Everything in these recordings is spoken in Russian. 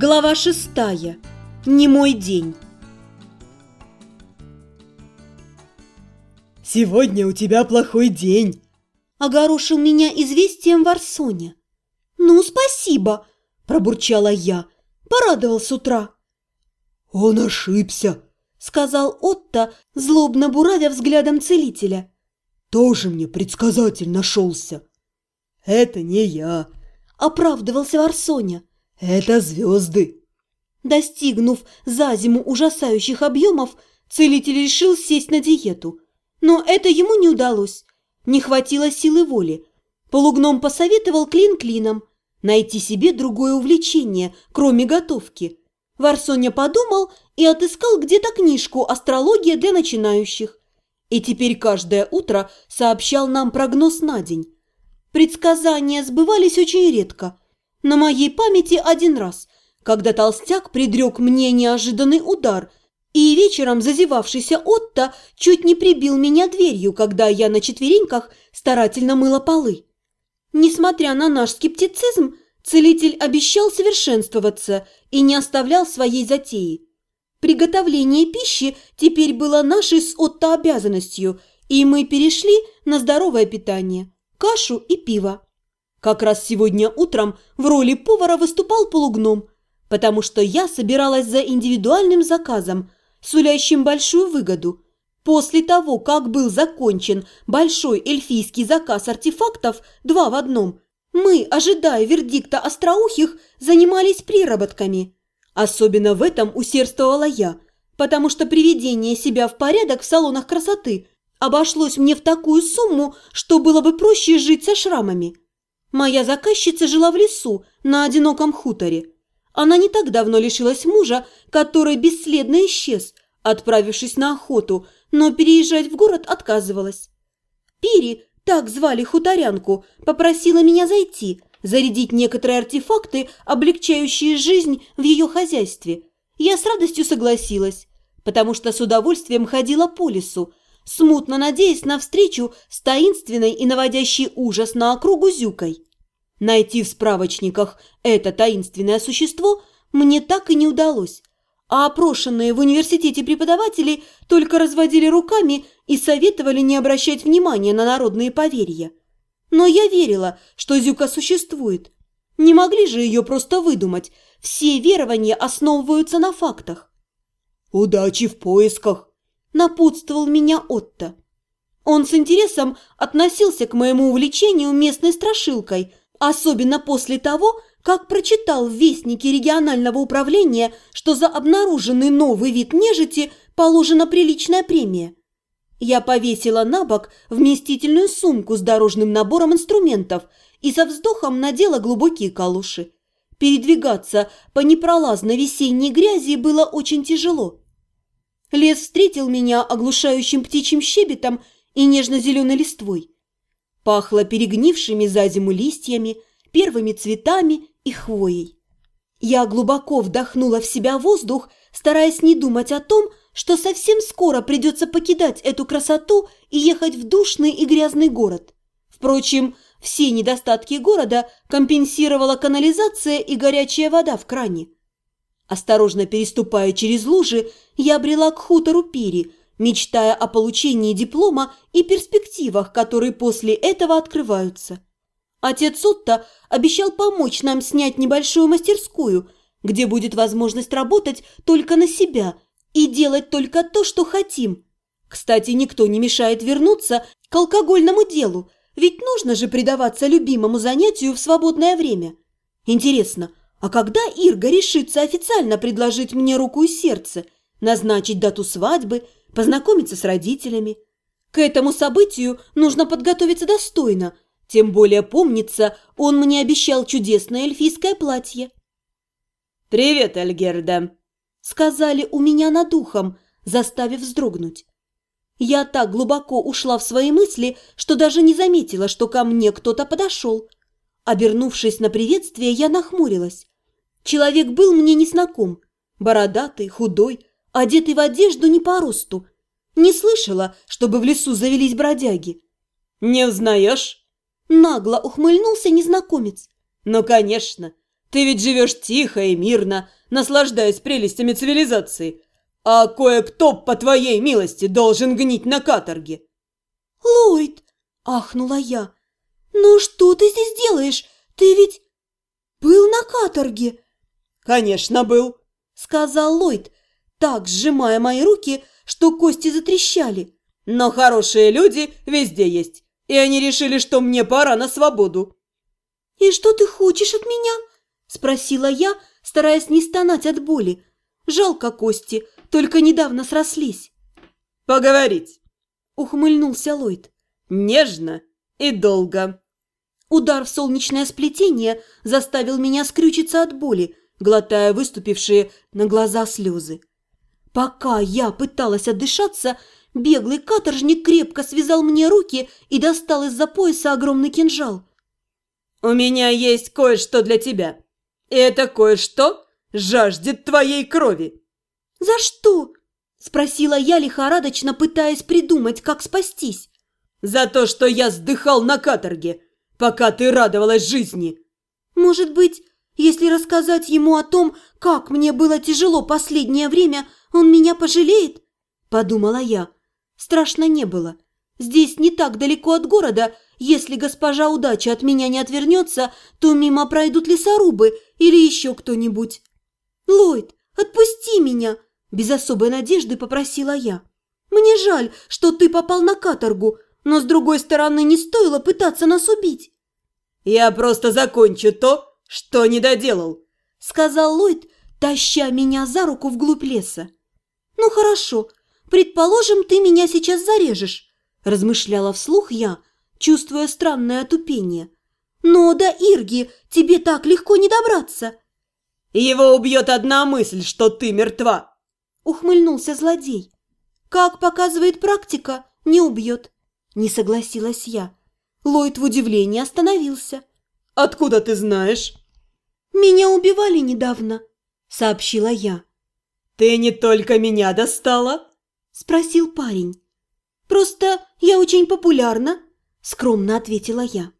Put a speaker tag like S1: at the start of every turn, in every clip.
S1: Глава шестая. Не мой день.
S2: «Сегодня у тебя плохой день», –
S1: огорошил меня известием Варсоня. «Ну, спасибо», – пробурчала я. Порадовал с утра.
S2: «Он ошибся», –
S1: сказал Отто, злобно буравя взглядом целителя.
S2: «Тоже мне предсказатель нашелся». «Это не я», –
S1: оправдывался Варсоня.
S2: Это звезды.
S1: Достигнув за зиму ужасающих объемов, целитель решил сесть на диету. Но это ему не удалось. Не хватило силы воли. Полугном посоветовал клин клином найти себе другое увлечение, кроме готовки. Варсоня подумал и отыскал где-то книжку «Астрология для начинающих». И теперь каждое утро сообщал нам прогноз на день. Предсказания сбывались очень редко, на моей памяти один раз, когда толстяк предрек мне неожиданный удар, и вечером зазевавшийся Отто чуть не прибил меня дверью, когда я на четвереньках старательно мыла полы. Несмотря на наш скептицизм, целитель обещал совершенствоваться и не оставлял своей затеи. Приготовление пищи теперь было нашей с Отто обязанностью, и мы перешли на здоровое питание – кашу и пиво. Как раз сегодня утром в роли повара выступал полугном, потому что я собиралась за индивидуальным заказом, сулящим большую выгоду. После того, как был закончен большой эльфийский заказ артефактов два в одном, мы, ожидая вердикта остроухих, занимались приработками. Особенно в этом усердствовала я, потому что приведение себя в порядок в салонах красоты обошлось мне в такую сумму, что было бы проще жить со шрамами. Моя заказчица жила в лесу, на одиноком хуторе. Она не так давно лишилась мужа, который бесследно исчез, отправившись на охоту, но переезжать в город отказывалась. Пири, так звали хуторянку, попросила меня зайти, зарядить некоторые артефакты, облегчающие жизнь в ее хозяйстве. Я с радостью согласилась, потому что с удовольствием ходила по лесу, смутно надеясь на встречу с таинственной и наводящей ужас на округу Зюкой. Найти в справочниках это таинственное существо мне так и не удалось, а опрошенные в университете преподаватели только разводили руками и советовали не обращать внимания на народные поверья. Но я верила, что Зюка существует. Не могли же ее просто выдумать, все верования основываются на фактах.
S2: «Удачи в поисках!»
S1: Напутствовал меня Отто. Он с интересом относился к моему увлечению местной страшилкой, особенно после того, как прочитал в Вестнике регионального управления, что за обнаруженный новый вид нежити положена приличная премия. Я повесила на бок вместительную сумку с дорожным набором инструментов и со вздохом надела глубокие калуши. Передвигаться по непролазной весенней грязи было очень тяжело. Лес встретил меня оглушающим птичьим щебетом и нежно-зеленой листвой. Пахло перегнившими за зиму листьями, первыми цветами и хвоей. Я глубоко вдохнула в себя воздух, стараясь не думать о том, что совсем скоро придется покидать эту красоту и ехать в душный и грязный город. Впрочем, все недостатки города компенсировала канализация и горячая вода в кране. Осторожно переступая через лужи, я обрела к хутору Пири, мечтая о получении диплома и перспективах, которые после этого открываются. Отец Отто обещал помочь нам снять небольшую мастерскую, где будет возможность работать только на себя и делать только то, что хотим. Кстати, никто не мешает вернуться к алкогольному делу, ведь нужно же предаваться любимому занятию в свободное время. Интересно, а когда Ирга решится официально предложить мне руку и сердце, назначить дату свадьбы, познакомиться с родителями? К этому событию нужно подготовиться достойно, тем более помнится, он мне обещал чудесное эльфийское платье.
S2: «Привет, Альгерда!» – сказали у меня над ухом, заставив вздрогнуть.
S1: Я так глубоко ушла в свои мысли, что даже не заметила, что ко мне кто-то подошел. Обернувшись на приветствие, я нахмурилась. Человек был мне незнаком. Бородатый, худой, одетый в одежду не по росту. Не слышала, чтобы в лесу завелись бродяги.
S2: «Не узнаешь?»
S1: Нагло ухмыльнулся незнакомец.
S2: «Ну, конечно. Ты ведь живешь тихо и мирно, наслаждаясь прелестями цивилизации. А кое-кто, по твоей милости, должен гнить на каторге.
S1: «Ллойд!» – ахнула я. «Ну что ты здесь делаешь? Ты ведь был на каторге?»
S2: «Конечно, был», – сказал Ллойд, так сжимая мои руки, что кости затрещали. «Но хорошие люди везде есть, и они решили, что мне пора на свободу».
S1: «И что ты хочешь от меня?» – спросила я, стараясь не стонать от боли. Жалко кости, только недавно срослись.
S2: «Поговорить», –
S1: ухмыльнулся Ллойд.
S2: «Нежно и долго».
S1: Удар в солнечное сплетение заставил меня скрючиться от боли, глотая выступившие на глаза слезы. Пока я пыталась отдышаться, беглый каторжник крепко связал мне руки и достал из-за пояса огромный кинжал.
S2: «У меня есть кое-что для тебя. И это кое-что жаждет твоей крови».
S1: «За что?» – спросила я лихорадочно, пытаясь придумать, как спастись.
S2: «За то, что я сдыхал на каторге, пока ты радовалась жизни».
S1: «Может быть, если рассказать ему о том, как мне было тяжело последнее время, он меня пожалеет?» – подумала я. Страшно не было. Здесь не так далеко от города. Если госпожа удача от меня не отвернется, то мимо пройдут лесорубы или еще кто-нибудь. «Ллойд, отпусти меня!» – без особой надежды попросила я. «Мне жаль, что ты попал на каторгу, но, с другой стороны, не стоило пытаться нас убить».
S2: «Я просто закончу то, что не доделал», –
S1: сказал Ллойд, таща меня за руку вглубь леса. «Ну хорошо, предположим, ты меня сейчас зарежешь», – размышляла вслух я, чувствуя странное отупение. «Но до Ирги тебе так легко не добраться».
S2: «Его убьет одна мысль, что ты мертва», –
S1: ухмыльнулся злодей. «Как показывает практика, не убьет», – не согласилась я. Ллойд в удивлении остановился.
S2: «Откуда ты знаешь?»
S1: «Меня убивали недавно», – сообщила я.
S2: «Ты не только меня достала?»
S1: – спросил парень. «Просто я очень популярна», – скромно ответила я.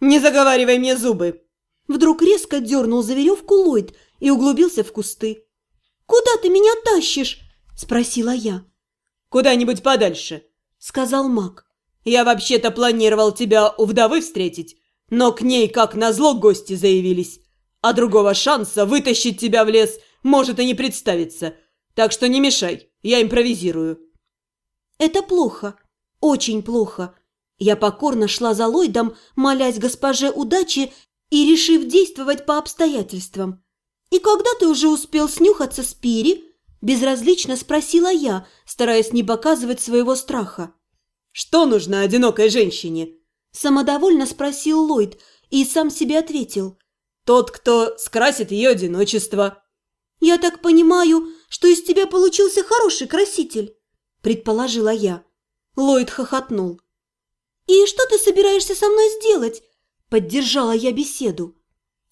S2: «Не заговаривай мне зубы!»
S1: Вдруг резко дернул за веревку Ллойд и углубился в кусты. «Куда ты меня тащишь?» – спросила я.
S2: «Куда-нибудь подальше», – сказал маг. «Я вообще-то планировал тебя у вдовы встретить, но к ней, как назло, гости заявились, а другого шанса вытащить тебя в лес может и не представиться. Так что не мешай, я импровизирую».
S1: «Это плохо, очень плохо». Я покорно шла за Ллойдом, молясь госпоже удачи и решив действовать по обстоятельствам. «И когда ты уже успел снюхаться с Пири?» – безразлично спросила я, стараясь не показывать своего страха.
S2: «Что нужно одинокой женщине?»
S1: – самодовольно спросил Ллойд и сам себе ответил.
S2: «Тот, кто скрасит ее одиночество».
S1: «Я так понимаю, что из тебя получился хороший краситель», – предположила я. Ллойд хохотнул. «И что ты собираешься со мной сделать?» – поддержала я беседу.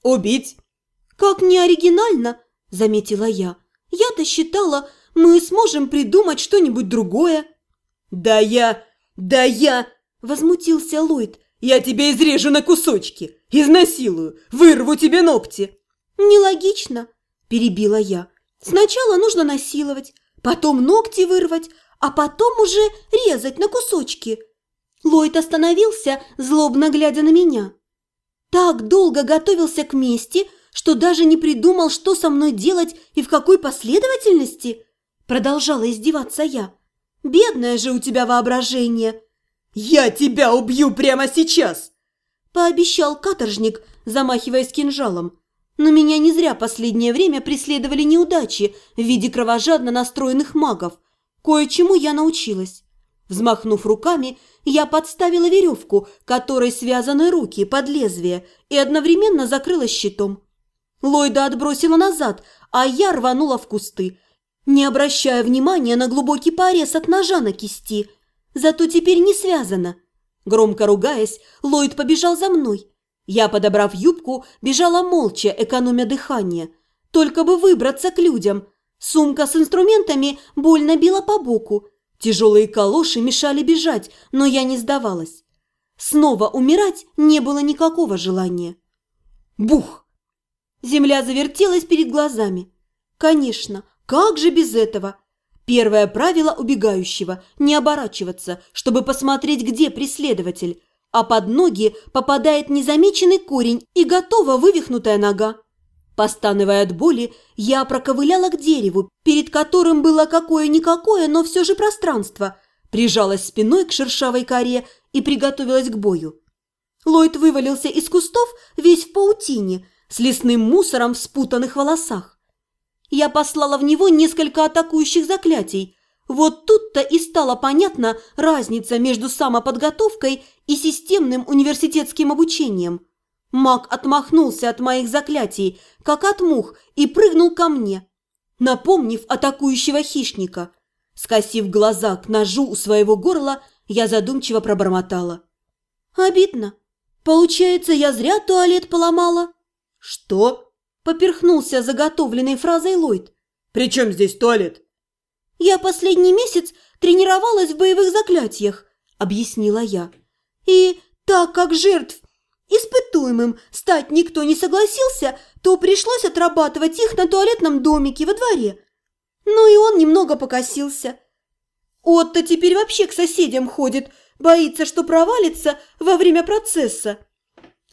S2: «Убить».
S1: «Как не оригинально», – заметила я. «Я-то считала, мы сможем придумать что-нибудь другое».
S2: «Да я... да я...»
S1: – возмутился Ллойд.
S2: «Я тебя изрежу на кусочки, изнасилую, вырву тебе ногти».
S1: «Нелогично», перебила я. «Сначала нужно насиловать, потом ногти вырвать, а потом уже резать на кусочки». Ллойд остановился, злобно глядя на меня. Так долго готовился к мести, что даже не придумал, что со мной делать и в какой последовательности. Продолжала издеваться я. «Бедное же у тебя воображение!»
S2: «Я тебя убью прямо сейчас!»
S1: Пообещал каторжник, замахиваясь кинжалом. Но меня не зря последнее время преследовали неудачи в виде кровожадно настроенных магов. Кое-чему я научилась. Взмахнув руками, я подставила веревку, которой связаны руки под лезвие, и одновременно закрыла щитом. Ллойда отбросила назад, а я рванула в кусты, не обращая внимания на глубокий порез от ножа на кисти. Зато теперь не связано. Громко ругаясь, Ллойд побежал за мной. Я, подобрав юбку, бежала молча, экономя дыхание. Только бы выбраться к людям. Сумка с инструментами больно била по боку. Тяжелые калоши мешали бежать, но я не сдавалась. Снова умирать не было никакого желания. Бух! Земля завертелась перед глазами. Конечно, как же без этого? Первое правило убегающего – не оборачиваться, чтобы посмотреть, где преследователь, а под ноги попадает незамеченный корень и готова вывихнутая нога. Постановая от боли, я проковыляла к дереву, перед которым было какое-никакое, но все же пространство, прижалась спиной к шершавой коре и приготовилась к бою. Ллойд вывалился из кустов весь в паутине, с лесным мусором в спутанных волосах. Я послала в него несколько атакующих заклятий. Вот тут-то и стало понятна разница между самоподготовкой и системным университетским обучением. Маг отмахнулся от моих заклятий, как от мух, и прыгнул ко мне, напомнив атакующего хищника. Скосив глаза к ножу у своего горла, я задумчиво пробормотала. «Обидно. Получается, я зря туалет поломала?»
S2: «Что?»
S1: – поперхнулся заготовленной фразой Ллойд.
S2: «При чем здесь туалет?»
S1: «Я последний месяц тренировалась в боевых заклятиях», – объяснила я. «И так как жертв испытуемым стать никто не согласился, то пришлось отрабатывать их на туалетном домике во дворе. Ну и он немного покосился. Отто теперь вообще к соседям ходит, боится, что провалится во время процесса.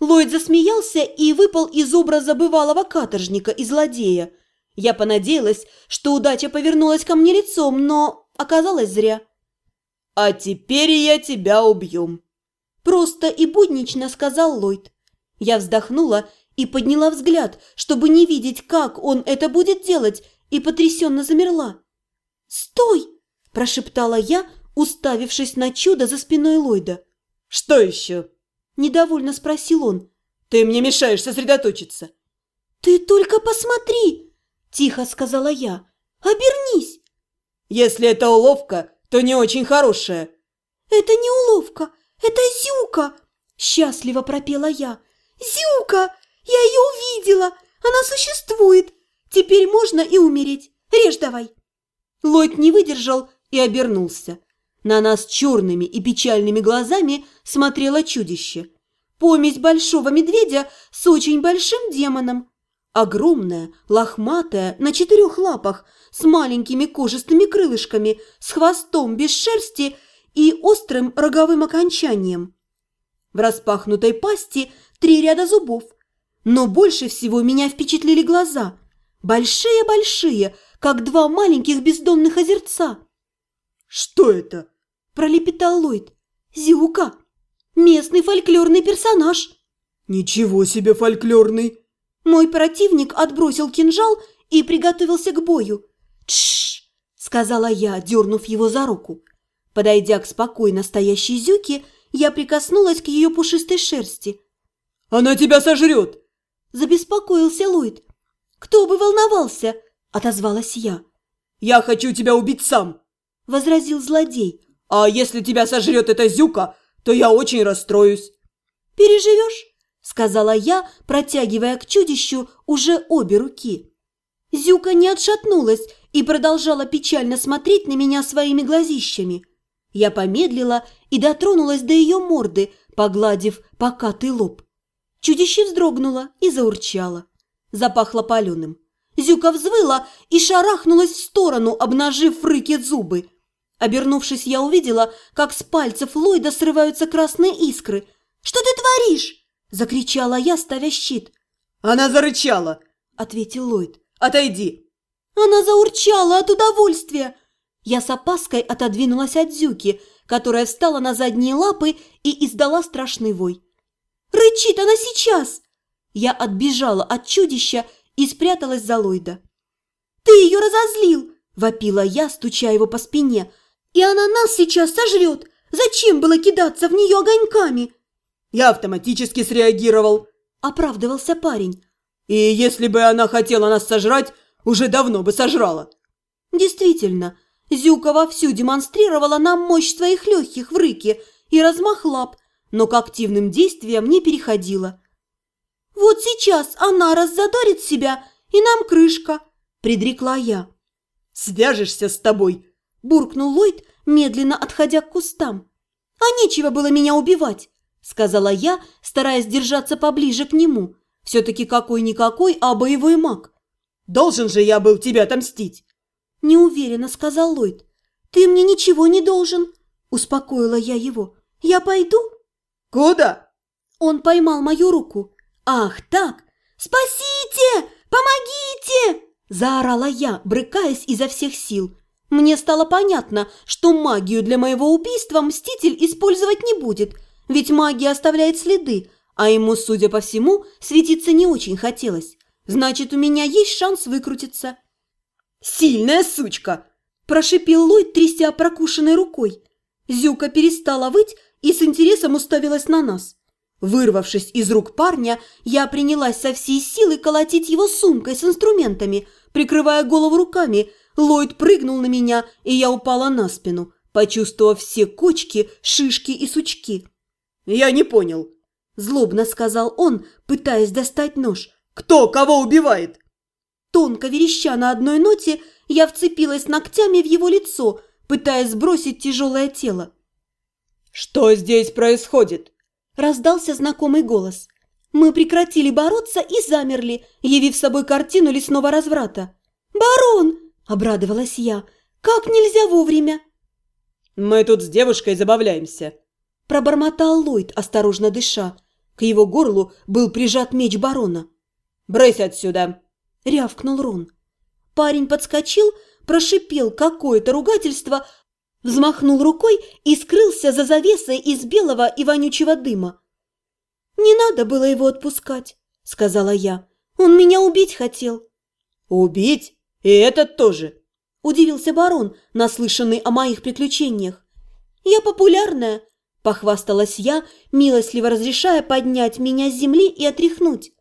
S1: Ллойд засмеялся и выпал из образа бывалого каторжника и злодея. Я понадеялась, что удача повернулась ко мне лицом, но оказалось зря.
S2: «А теперь я тебя убью», –
S1: просто и буднично сказал Ллойд. Я вздохнула и подняла взгляд, чтобы не видеть, как он это будет делать, и потрясенно замерла. «Стой!» – прошептала я, уставившись на чудо за спиной Ллойда.
S2: «Что еще?»
S1: – недовольно спросил он.
S2: «Ты мне мешаешь сосредоточиться».
S1: «Ты только посмотри!» – тихо сказала я. «Обернись!»
S2: «Если это уловка, то не очень хорошая».
S1: «Это не уловка, это Зюка!» – счастливо пропела я. «Зюка! Я ее увидела! Она существует! Теперь можно и умереть! Режь давай!» Ллойд не выдержал и обернулся. На нас черными и печальными глазами смотрело чудище. Помесь большого медведя с очень большим демоном. Огромная, лохматая, на четырех лапах, с маленькими кожистыми крылышками, с хвостом без шерсти и острым роговым окончанием. В распахнутой пасти три ряда зубов. Но больше всего меня впечатлили глаза. Большие-большие, как два маленьких бездонных озерца.
S2: «Что это?»
S1: – пролепетал Ллойд. «Зиука! Местный фольклорный персонаж!»
S2: «Ничего себе фольклорный!»
S1: Мой противник отбросил кинжал и приготовился к бою. «Тш!» – сказала я, дернув его за руку. Подойдя к спокойно стоящей Зюке, я прикоснулась к ее пушистой шерсти.
S2: «Она тебя сожрет!»
S1: – забеспокоился Ллойд. «Кто бы волновался?» – отозвалась я.
S2: «Я хочу тебя убить сам!»
S1: – возразил злодей.
S2: «А если тебя сожрет эта зюка, то я очень расстроюсь».
S1: «Переживешь?» – сказала я, протягивая к чудищу уже обе руки. Зюка не отшатнулась и продолжала печально смотреть на меня своими глазищами. Я помедлила и дотронулась до ее морды, погладив покатый лоб. Чудище вздрогнуло и заурчало. Запахло паленым. Зюка взвыла и шарахнулась в сторону, обнажив в рыке зубы. Обернувшись, я увидела, как с пальцев Ллойда срываются красные искры. «Что ты творишь?» – закричала я, ставя щит.
S2: «Она зарычала!»
S1: – ответил Ллойд.
S2: «Отойди!»
S1: «Она заурчала от удовольствия!» Я с опаской отодвинулась от Зюки, которая встала на задние лапы и издала страшный вой. «Рычит она сейчас!» Я отбежала от чудища и спряталась за Ллойда. «Ты ее разозлил!» – вопила я, стуча его по спине. «И она нас сейчас сожрет! Зачем было кидаться в нее огоньками?»
S2: «Я автоматически среагировал», –
S1: оправдывался парень.
S2: «И если бы она хотела нас сожрать, уже давно бы сожрала».
S1: Действительно, Зюка вовсю демонстрировала нам мощь своих легких в рыке и размах лап, но к активным действиям не переходила. «Вот сейчас она раззадорит себя, и нам крышка», – предрекла я.
S2: «Свяжешься с тобой», –
S1: буркнул Ллойд, медленно отходя к кустам. «А нечего было меня убивать», – сказала я, стараясь держаться поближе к нему. Все-таки какой-никакой, а боевой маг.
S2: Должен же я был тебя отомстить.
S1: Неуверенно сказал Ллойд. Ты мне ничего не должен. Успокоила я его. Я пойду?
S2: Куда?
S1: Он поймал мою руку. Ах, так! Спасите! Помогите! Заорала я, брыкаясь изо всех сил. Мне стало понятно, что магию для моего убийства Мститель использовать не будет, ведь магия оставляет следы, а ему, судя по всему, светиться не очень хотелось. Значит, у меня есть шанс выкрутиться.
S2: «Сильная сучка!»
S1: – прошипел Ллойд, тряся прокушенной рукой. Зюка перестала выть и с интересом уставилась на нас. Вырвавшись из рук парня, я принялась со всей силы колотить его сумкой с инструментами, прикрывая голову руками. Ллойд прыгнул на меня, и я упала на спину, почувствовав все кочки, шишки и сучки.
S2: «Я не понял», –
S1: злобно сказал он, пытаясь достать нож.
S2: «Кто кого убивает?»
S1: Тонко вереща на одной ноте, я вцепилась ногтями в его лицо, пытаясь сбросить тяжелое тело.
S2: «Что здесь происходит?»
S1: – раздался знакомый голос. Мы прекратили бороться и замерли, явив собой картину лесного разврата. «Барон!» – обрадовалась я. «Как нельзя вовремя!»
S2: «Мы тут с девушкой забавляемся», –
S1: пробормотал Ллойд, осторожно дыша. К его горлу был прижат меч барона.
S2: «Брысь отсюда!»
S1: – рявкнул Рон. Парень подскочил, прошипел какое-то ругательство, взмахнул рукой и скрылся за завесой из белого и вонючего дыма. «Не надо было его отпускать», – сказала я. «Он меня убить хотел».
S2: «Убить? И этот тоже?»
S1: – удивился барон, наслышанный о моих приключениях. «Я популярная», – похвасталась я, милостливо разрешая поднять меня с земли и отряхнуть.